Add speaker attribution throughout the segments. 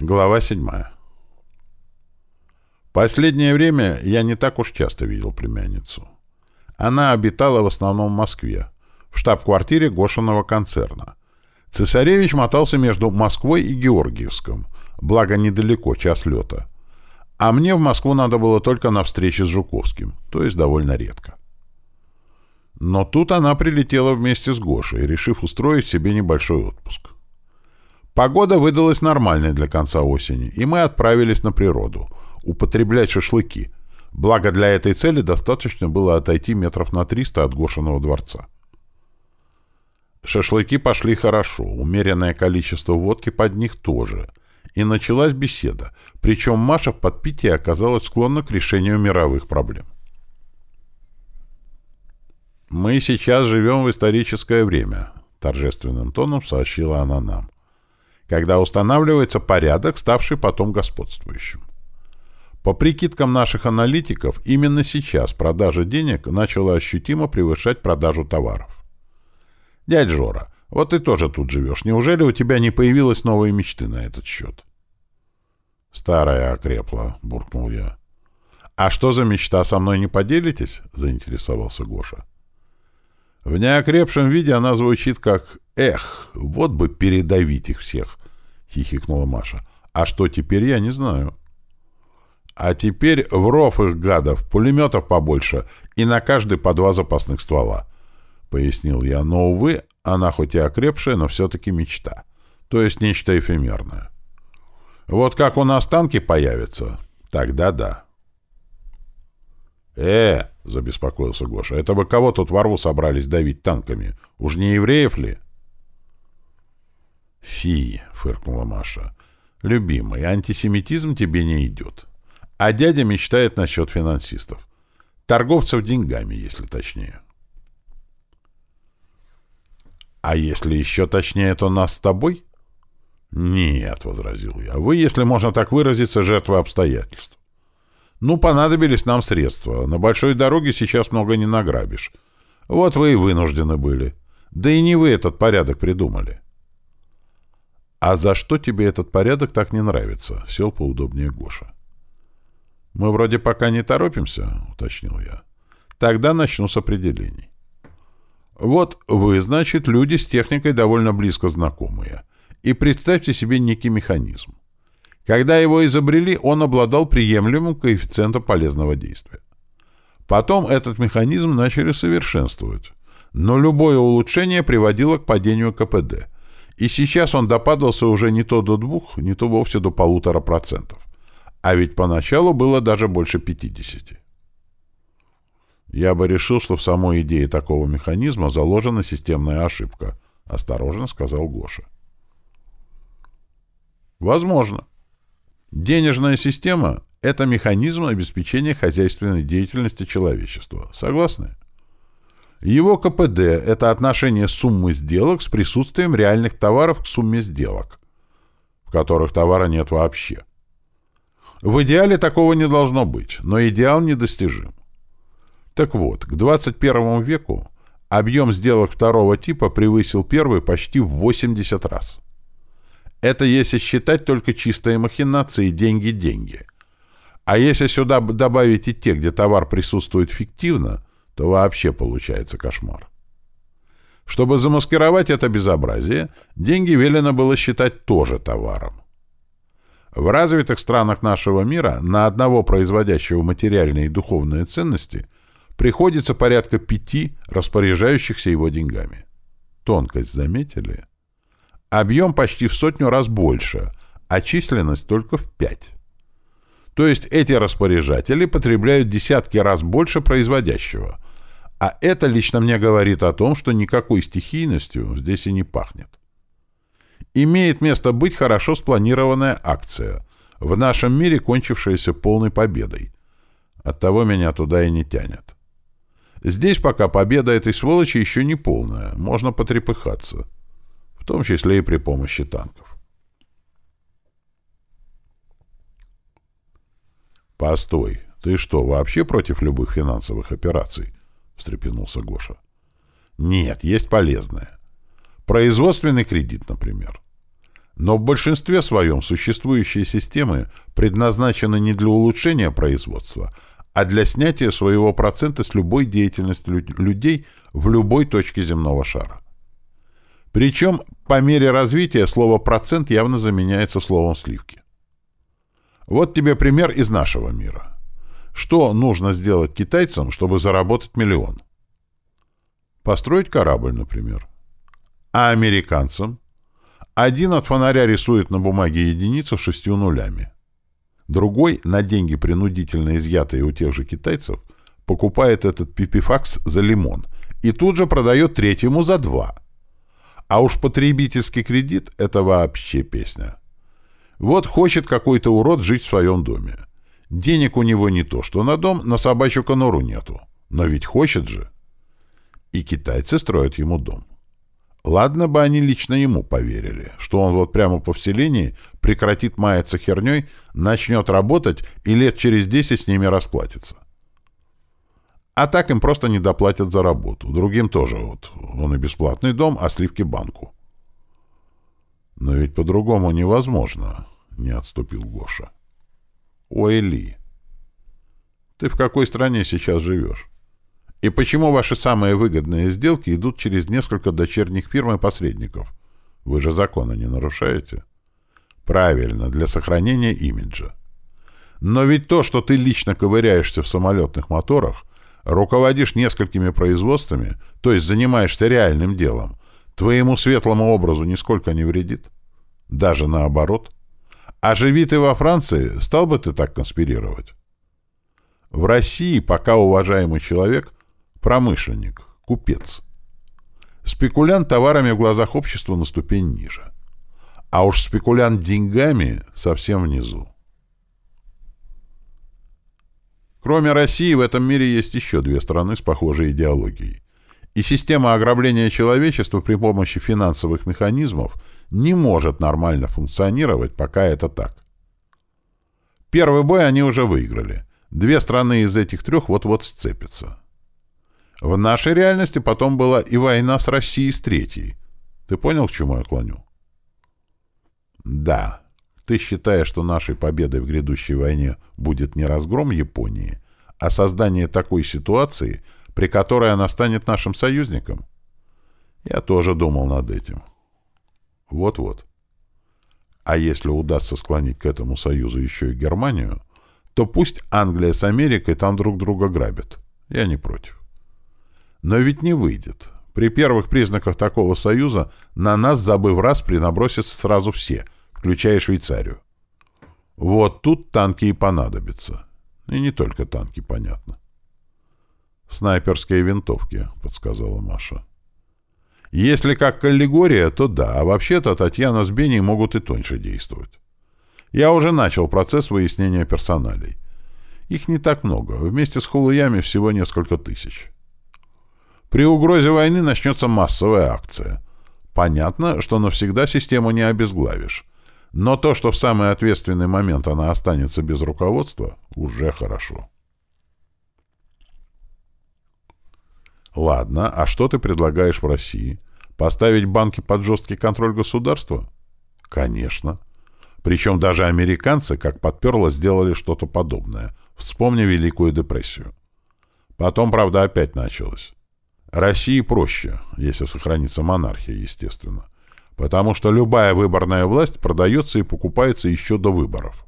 Speaker 1: Глава 7. Последнее время я не так уж часто видел племянницу. Она обитала в основном в Москве, в штаб-квартире Гошиного концерна. Цесаревич мотался между Москвой и Георгиевском, благо недалеко, час лета. А мне в Москву надо было только на встрече с Жуковским, то есть довольно редко. Но тут она прилетела вместе с Гошей, решив устроить себе небольшой отпуск. Погода выдалась нормальной для конца осени, и мы отправились на природу, употреблять шашлыки. Благо для этой цели достаточно было отойти метров на 300 от Гошиного дворца. Шашлыки пошли хорошо, умеренное количество водки под них тоже. И началась беседа, причем Маша в подпитии оказалась склонна к решению мировых проблем. «Мы сейчас живем в историческое время», — торжественным тоном сообщила она нам когда устанавливается порядок, ставший потом господствующим. По прикидкам наших аналитиков, именно сейчас продажа денег начала ощутимо превышать продажу товаров. Дядь Жора, вот ты тоже тут живешь. Неужели у тебя не появилось новые мечты на этот счет? Старая окрепла, буркнул я. А что за мечта, со мной не поделитесь? Заинтересовался Гоша. В неокрепшем виде она звучит как «Эх, вот бы передавить их всех!» — хихикнула Маша. «А что теперь, я не знаю». «А теперь в ров их гадов, пулеметов побольше и на каждый по два запасных ствола», — пояснил я. «Но, увы, она хоть и окрепшая, но все-таки мечта. То есть нечто эфемерное. Вот как у нас танки появятся, тогда да». «Э!» — забеспокоился Гоша. «Это вы кого тут во рву собрались давить танками? Уж не евреев ли?» «Фи!» — фыркнула Маша. «Любимый, антисемитизм тебе не идет. А дядя мечтает насчет финансистов. Торговцев деньгами, если точнее». «А если еще точнее, то нас с тобой?» «Нет», — возразил я. «Вы, если можно так выразиться, жертва обстоятельств. Ну, понадобились нам средства. На большой дороге сейчас много не награбишь. Вот вы и вынуждены были. Да и не вы этот порядок придумали. А за что тебе этот порядок так не нравится? Сел поудобнее Гоша. Мы вроде пока не торопимся, уточнил я. Тогда начну с определений. Вот вы, значит, люди с техникой довольно близко знакомые. И представьте себе некий механизм. Когда его изобрели, он обладал приемлемым коэффициентом полезного действия. Потом этот механизм начали совершенствовать, но любое улучшение приводило к падению КПД, и сейчас он допадался уже не то до двух, не то вовсе до полутора процентов. А ведь поначалу было даже больше 50. Я бы решил, что в самой идее такого механизма заложена системная ошибка, осторожно сказал Гоша. Возможно. Денежная система – это механизм обеспечения хозяйственной деятельности человечества. Согласны? Его КПД – это отношение суммы сделок с присутствием реальных товаров к сумме сделок, в которых товара нет вообще. В идеале такого не должно быть, но идеал недостижим. Так вот, к 21 веку объем сделок второго типа превысил первый почти в 80 раз. Это если считать только чистые махинации деньги-деньги. А если сюда добавить и те, где товар присутствует фиктивно, то вообще получается кошмар. Чтобы замаскировать это безобразие, деньги велено было считать тоже товаром. В развитых странах нашего мира на одного производящего материальные и духовные ценности приходится порядка пяти распоряжающихся его деньгами. Тонкость заметили? Объем почти в сотню раз больше, а численность только в пять. То есть эти распоряжатели потребляют десятки раз больше производящего. А это лично мне говорит о том, что никакой стихийностью здесь и не пахнет. Имеет место быть хорошо спланированная акция, в нашем мире кончившаяся полной победой. Оттого меня туда и не тянет. Здесь пока победа этой сволочи еще не полная, можно потрепыхаться в том числе и при помощи танков. «Постой, ты что, вообще против любых финансовых операций?» — встрепенулся Гоша. «Нет, есть полезное. Производственный кредит, например. Но в большинстве своем существующие системы предназначены не для улучшения производства, а для снятия своего процента с любой деятельности людей в любой точке земного шара. Причем по мере развития слово «процент» явно заменяется словом «сливки». Вот тебе пример из нашего мира. Что нужно сделать китайцам, чтобы заработать миллион? Построить корабль, например. А американцам? Один от фонаря рисует на бумаге единицу с шестью нулями. Другой, на деньги, принудительно изъятые у тех же китайцев, покупает этот пипифакс за лимон и тут же продает третьему за два. А уж потребительский кредит — это вообще песня. Вот хочет какой-то урод жить в своем доме. Денег у него не то, что на дом, на собачью конуру нету. Но ведь хочет же. И китайцы строят ему дом. Ладно бы они лично ему поверили, что он вот прямо по вселении прекратит маяться херней, начнет работать и лет через десять с ними расплатится. А так им просто не доплатят за работу. Другим тоже вот. Он и бесплатный дом, а сливки банку. Но ведь по-другому невозможно, — не отступил Гоша. Ой, Ли, ты в какой стране сейчас живешь? И почему ваши самые выгодные сделки идут через несколько дочерних фирм и посредников? Вы же закона не нарушаете. Правильно, для сохранения имиджа. Но ведь то, что ты лично ковыряешься в самолетных моторах, руководишь несколькими производствами, то есть занимаешься реальным делом, твоему светлому образу нисколько не вредит? Даже наоборот. А живи ты во Франции, стал бы ты так конспирировать? В России пока уважаемый человек Промышленник, купец. Спекулянт товарами в глазах общества на ступень ниже. А уж спекулянт деньгами совсем внизу. Кроме России, в этом мире есть еще две страны с похожей идеологией. И система ограбления человечества при помощи финансовых механизмов не может нормально функционировать, пока это так. Первый бой они уже выиграли. Две страны из этих трех вот-вот сцепятся. В нашей реальности потом была и война с Россией с третьей. Ты понял, к чему я клоню? Да. Ты считаешь, что нашей победой в грядущей войне будет не разгром Японии, а создание такой ситуации, при которой она станет нашим союзником? Я тоже думал над этим. Вот-вот. А если удастся склонить к этому союзу еще и Германию, то пусть Англия с Америкой там друг друга грабят. Я не против. Но ведь не выйдет. При первых признаках такого союза на нас, забыв раз, принабросятся сразу все, включая Швейцарию. Вот тут танки и понадобятся. И не только танки, понятно. «Снайперские винтовки», — подсказала Маша. «Если как каллигория, то да, а вообще-то Татьяна с Беней могут и тоньше действовать. Я уже начал процесс выяснения персоналей. Их не так много, вместе с хулуями всего несколько тысяч». При угрозе войны начнется массовая акция. Понятно, что навсегда систему не обезглавишь. Но то, что в самый ответственный момент она останется без руководства, уже хорошо. Ладно, а что ты предлагаешь в России? Поставить банки под жесткий контроль государства? Конечно. Причем даже американцы, как подперло, сделали что-то подобное. Вспомни Великую депрессию. Потом, правда, опять началось. России проще, если сохранится монархия, естественно. Потому что любая выборная власть продается и покупается еще до выборов.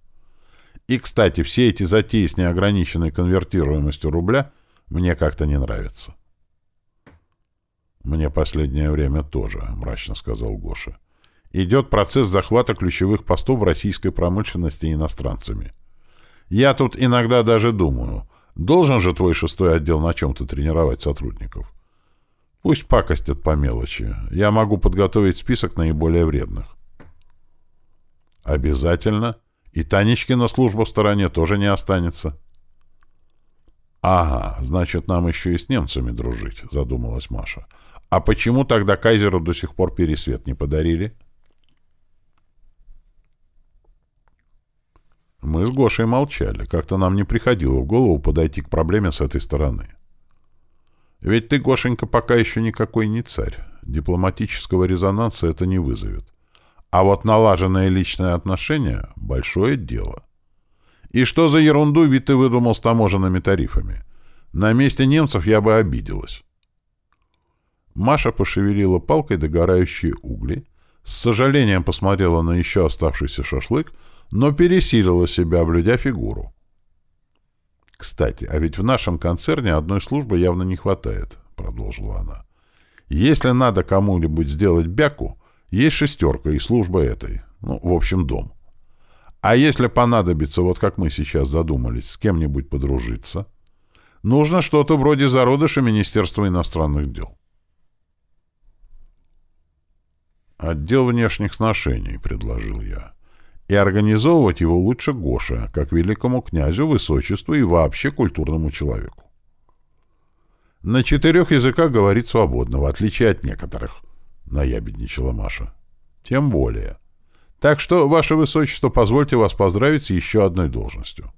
Speaker 1: И, кстати, все эти затеи с неограниченной конвертируемостью рубля мне как-то не нравятся. «Мне последнее время тоже», — мрачно сказал Гоша. «Идет процесс захвата ключевых постов в российской промышленности иностранцами. Я тут иногда даже думаю, должен же твой шестой отдел на чем-то тренировать сотрудников. Пусть пакостят по мелочи. Я могу подготовить список наиболее вредных. Обязательно. И Танечкина служба в стороне тоже не останется. Ага, значит, нам еще и с немцами дружить, задумалась Маша. А почему тогда Кайзеру до сих пор пересвет не подарили? Мы с Гошей молчали. Как-то нам не приходило в голову подойти к проблеме с этой стороны. Ведь ты, Гошенька, пока еще никакой не царь. Дипломатического резонанса это не вызовет. А вот налаженные личные отношения — большое дело. И что за ерунду ведь ты выдумал с таможенными тарифами? На месте немцев я бы обиделась. Маша пошевелила палкой догорающие угли, с сожалением посмотрела на еще оставшийся шашлык, но пересилила себя, блюдя фигуру. «Кстати, а ведь в нашем концерне одной службы явно не хватает», — продолжила она. «Если надо кому-нибудь сделать бяку, есть шестерка и служба этой. Ну, в общем, дом. А если понадобится, вот как мы сейчас задумались, с кем-нибудь подружиться, нужно что-то вроде зародыша Министерства иностранных дел». «Отдел внешних сношений», — предложил я. «И организовывать его лучше Гоша, как великому князю, высочеству и вообще культурному человеку. На четырех языках говорит свободно, в отличие от некоторых», — наябедничала Маша. «Тем более. Так что, ваше высочество, позвольте вас поздравить с еще одной должностью».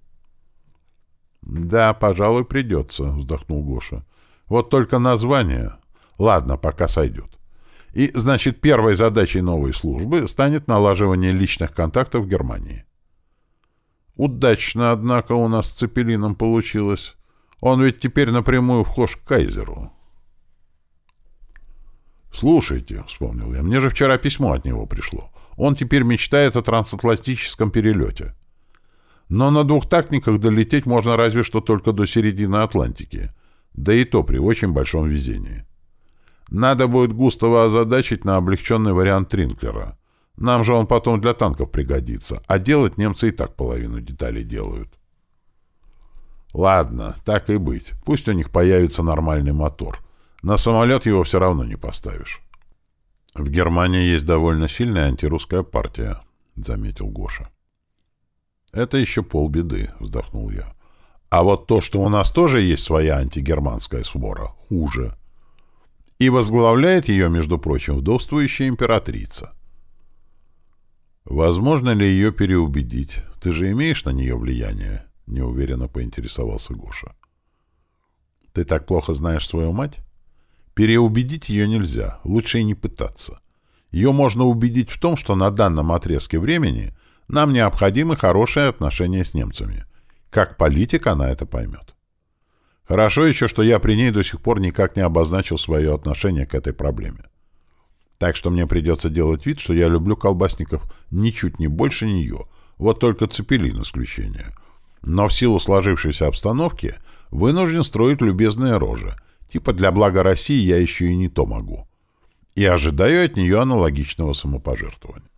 Speaker 1: «Да, пожалуй, придется», — вздохнул Гоша. «Вот только название... Ладно, пока сойдет. И, значит, первой задачей новой службы станет налаживание личных контактов в Германии. Удачно, однако, у нас с Цепелином получилось. Он ведь теперь напрямую вхож к кайзеру. «Слушайте», — вспомнил я, — «мне же вчера письмо от него пришло. Он теперь мечтает о трансатлантическом перелете. Но на двухтактниках долететь можно разве что только до середины Атлантики, да и то при очень большом везении. Надо будет Густава озадачить на облегченный вариант Тринклера. Нам же он потом для танков пригодится, а делать немцы и так половину деталей делают. Ладно, так и быть. Пусть у них появится нормальный мотор. На самолет его все равно не поставишь. В Германии есть довольно сильная антирусская партия, заметил Гоша. Это еще полбеды, вздохнул я. А вот то, что у нас тоже есть своя антигерманская свора, хуже. — и возглавляет ее, между прочим, вдовствующая императрица. Возможно ли ее переубедить? Ты же имеешь на нее влияние? Неуверенно поинтересовался Гоша. Ты так плохо знаешь свою мать? Переубедить ее нельзя, лучше и не пытаться. Ее можно убедить в том, что на данном отрезке времени нам необходимы хорошие отношения с немцами. Как политик она это поймет. Хорошо еще, что я при ней до сих пор никак не обозначил свое отношение к этой проблеме. Так что мне придется делать вид, что я люблю колбасников ничуть не больше нее, вот только цепелин исключение. Но в силу сложившейся обстановки вынужден строить любезные рожи, типа для блага России я еще и не то могу. И ожидаю от нее аналогичного самопожертвования.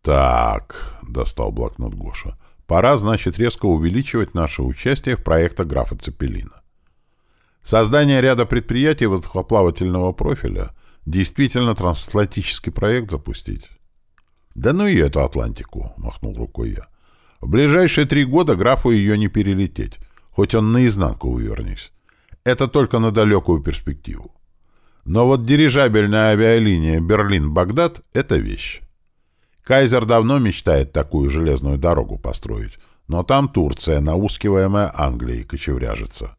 Speaker 1: «Так», — достал блокнот Гоша, — «пора, значит, резко увеличивать наше участие в проектах графа Цепелина. Создание ряда предприятий воздухоплавательного профиля действительно трансатлантический проект запустить. Да ну и эту Атлантику, махнул рукой я. В ближайшие три года графу ее не перелететь, хоть он наизнанку увернись. Это только на далекую перспективу. Но вот дирижабельная авиалиния Берлин-Багдад — это вещь. Кайзер давно мечтает такую железную дорогу построить, но там Турция, наускиваемая Англией, кочевряжется.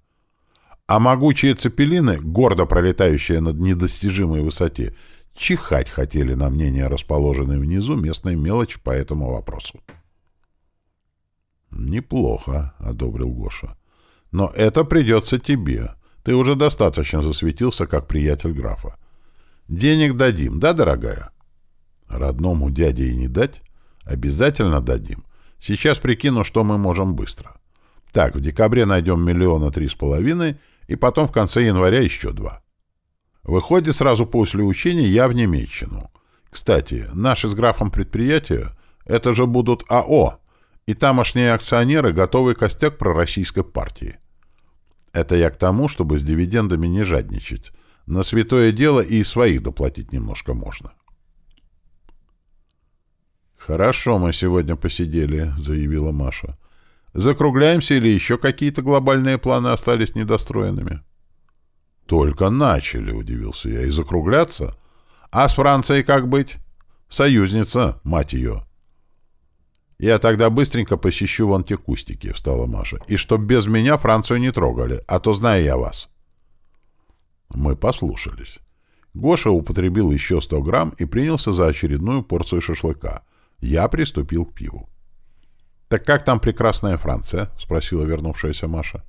Speaker 1: А могучие цепелины, гордо пролетающие над недостижимой высоте, чихать хотели на мнение расположенной внизу местной мелочь по этому вопросу. «Неплохо», — одобрил Гоша. «Но это придется тебе. Ты уже достаточно засветился, как приятель графа. Денег дадим, да, дорогая?» «Родному дяде и не дать? Обязательно дадим. Сейчас прикину, что мы можем быстро. Так, в декабре найдем миллиона три с половиной — и потом в конце января еще два. Выходит, сразу после учения я в Немеччину. Кстати, наши с графом предприятия — это же будут АО, и тамошние акционеры — готовый костяк пророссийской партии. Это я к тому, чтобы с дивидендами не жадничать. На святое дело и своих доплатить немножко можно. «Хорошо мы сегодня посидели», — заявила Маша. Закругляемся или еще какие-то глобальные планы остались недостроенными? Только начали, удивился я, и закругляться? А с Францией как быть? Союзница, мать ее. Я тогда быстренько посещу вон те кустики, встала Маша. И чтоб без меня Францию не трогали, а то знаю я вас. Мы послушались. Гоша употребил еще 100 грамм и принялся за очередную порцию шашлыка. Я приступил к пиву. «Так как там прекрасная Франция?» — спросила вернувшаяся Маша.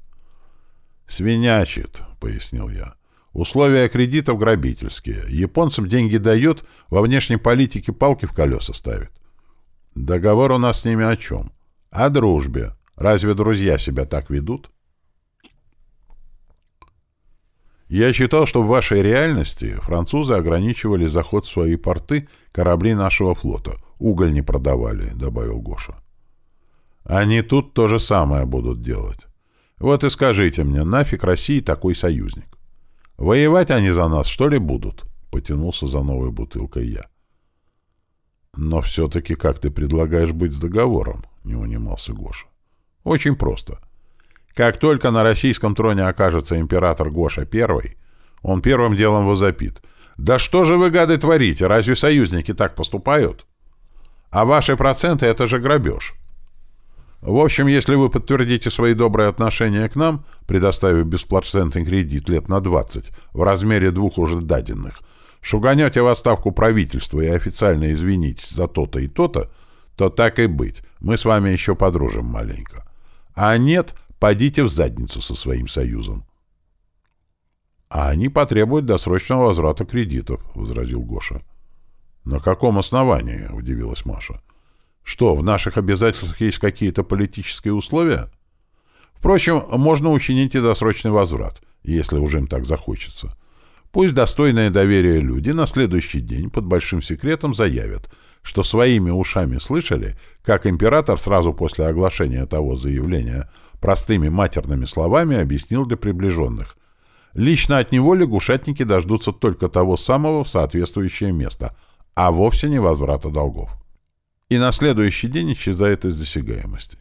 Speaker 1: «Свинячит», — пояснил я. «Условия кредитов грабительские. Японцам деньги дают, во внешней политике палки в колеса ставят. Договор у нас с ними о чем? О дружбе. Разве друзья себя так ведут?» Я считал, что в вашей реальности французы ограничивали заход в свои порты корабли нашего флота. Уголь не продавали, — добавил Гоша. Они тут то же самое будут делать. Вот и скажите мне, нафиг России такой союзник? Воевать они за нас, что ли, будут? Потянулся за новой бутылкой я. Но все-таки как ты предлагаешь быть с договором? Не унимался Гоша. Очень просто. Как только на российском троне окажется император Гоша I, он первым делом возопит. «Да что же вы, гады, творите? Разве союзники так поступают? А ваши проценты — это же грабеж. В общем, если вы подтвердите свои добрые отношения к нам, предоставив беспроцентный кредит лет на 20 в размере двух уже даденных, шуганете в отставку правительства и официально извинитесь за то-то и то-то, то так и быть, мы с вами еще подружим маленько. А нет, Пойдите в задницу со своим союзом. — А они потребуют досрочного возврата кредитов, — возразил Гоша. — На каком основании? — удивилась Маша. — Что, в наших обязательствах есть какие-то политические условия? Впрочем, можно учинить и досрочный возврат, если уже им так захочется. Пусть достойные доверия люди на следующий день под большим секретом заявят, что своими ушами слышали, как император сразу после оглашения того заявления простыми матерными словами объяснил для приближенных. Лично от него лягушатники дождутся только того самого в соответствующее место, а вовсе не возврата долгов. И на следующий день исчезает из досягаемости.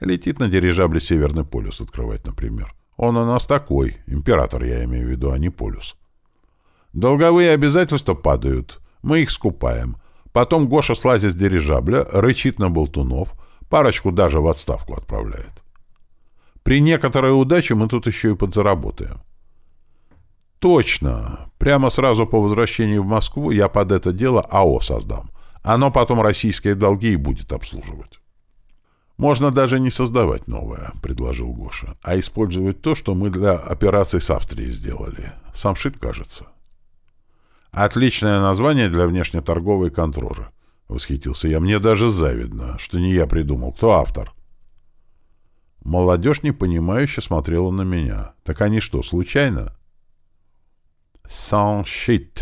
Speaker 1: Летит на дирижабле Северный полюс открывать, например. Он у нас такой, император я имею в виду, а не полюс. Долговые обязательства падают, мы их скупаем. Потом Гоша слазит с дирижабля, рычит на болтунов, парочку даже в отставку отправляет. При некоторой удаче мы тут еще и подзаработаем. Точно. Прямо сразу по возвращении в Москву я под это дело АО создам. Оно потом российские долги и будет обслуживать. Можно даже не создавать новое, предложил Гоша, а использовать то, что мы для операции с Австрией сделали. Самшит, кажется. Отличное название для внешнеторговой контролы. Восхитился я. Мне даже завидно, что не я придумал. Кто автор? — Молодежь непонимающе смотрела на меня. Так они что, случайно? «Сан-щит», —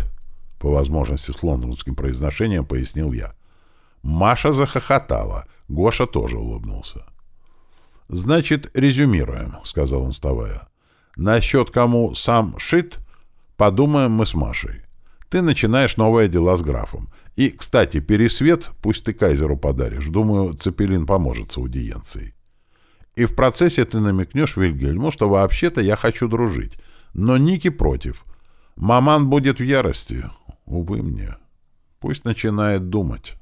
Speaker 1: по возможности с лондонским произношением пояснил я. Маша захохотала. Гоша тоже улыбнулся. «Значит, резюмируем», — сказал он, вставая. «Насчет кому сам шит, подумаем мы с Машей. Ты начинаешь новые дела с графом. И, кстати, пересвет пусть ты кайзеру подаришь. Думаю, Цепелин поможет с аудиенцией. И в процессе ты намекнешь Вильгельму, что вообще-то я хочу дружить. Но Ники против. Маман будет в ярости. Увы мне. Пусть начинает думать».